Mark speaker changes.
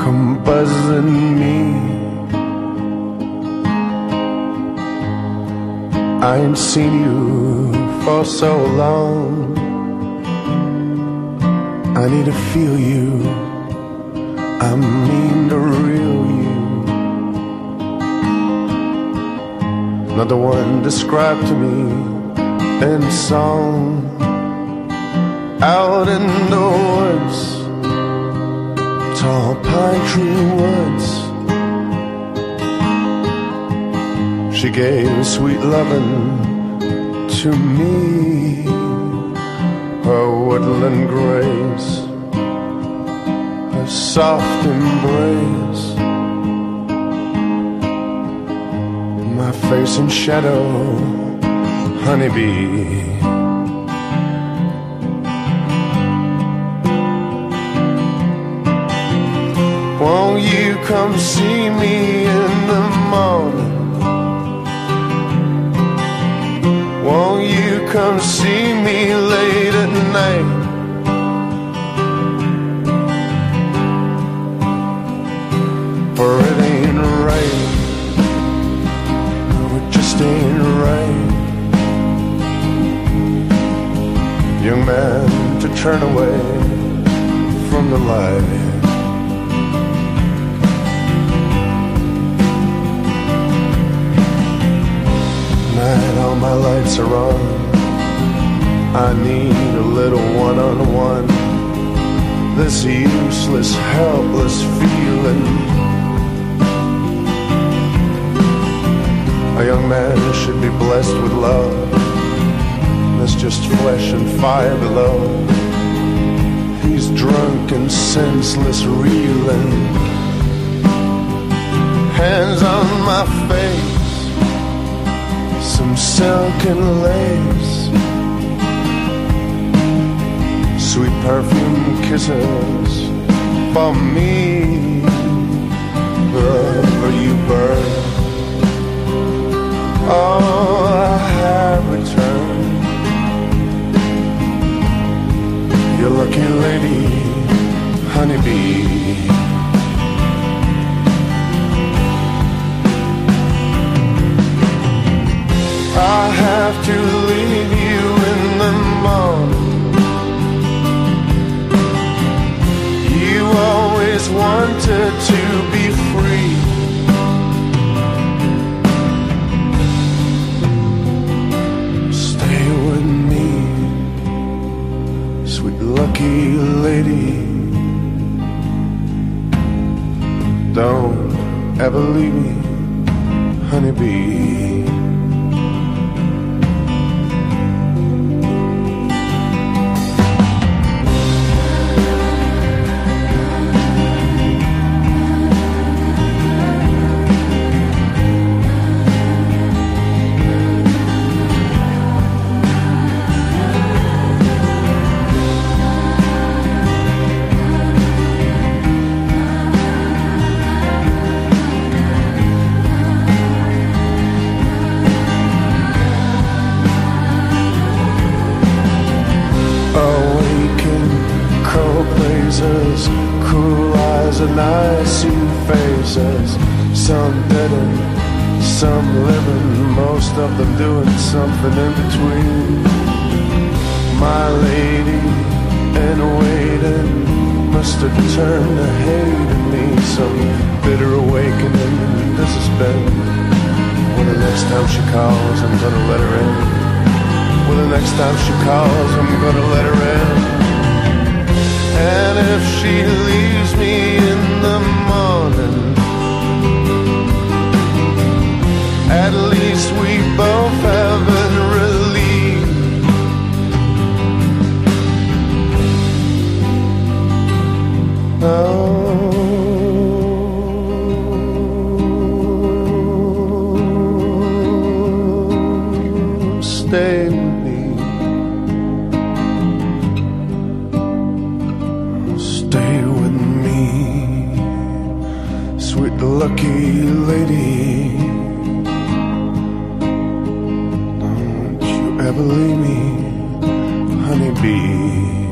Speaker 1: come buzzing me. I ain't seen you for so long. I need to feel you. I mean to reel you. Not the one described to me in song. Out in the woods, tall pine tree woods. She gave sweet loving to me, her woodland grace, her soft embrace, my face in shadow, honeybee. Won't you come see me in the morning? Won't you come see me late at night? For it ain't right. No, it just ain't right. Young man, to turn away from the light. Are. I need a little one on one. This useless, helpless feeling. A young man should be blessed with love. There's just flesh and fire below. He's drunk and senseless, reeling. Hands on my face some silken lace, sweet perfume kisses for me. Wherever you burn, oh, I have returned. Your lucky lady, honeybee. Have to leave you in the morning. You always wanted to be free. Stay with me, sweet lucky lady. Don't ever leave me, honeybee. Awaken cold blazes, cruel eyes and icy faces. Some dead and some living, most of them doing something in between. My lady in waiting must have turned to hate in me. Some bitter awakening this has been. When the next time she calls, I'm gonna let her in. Well, the next time she calls, I'm gonna let her in. Lucky lady. Don't you ever leave me, honeybee.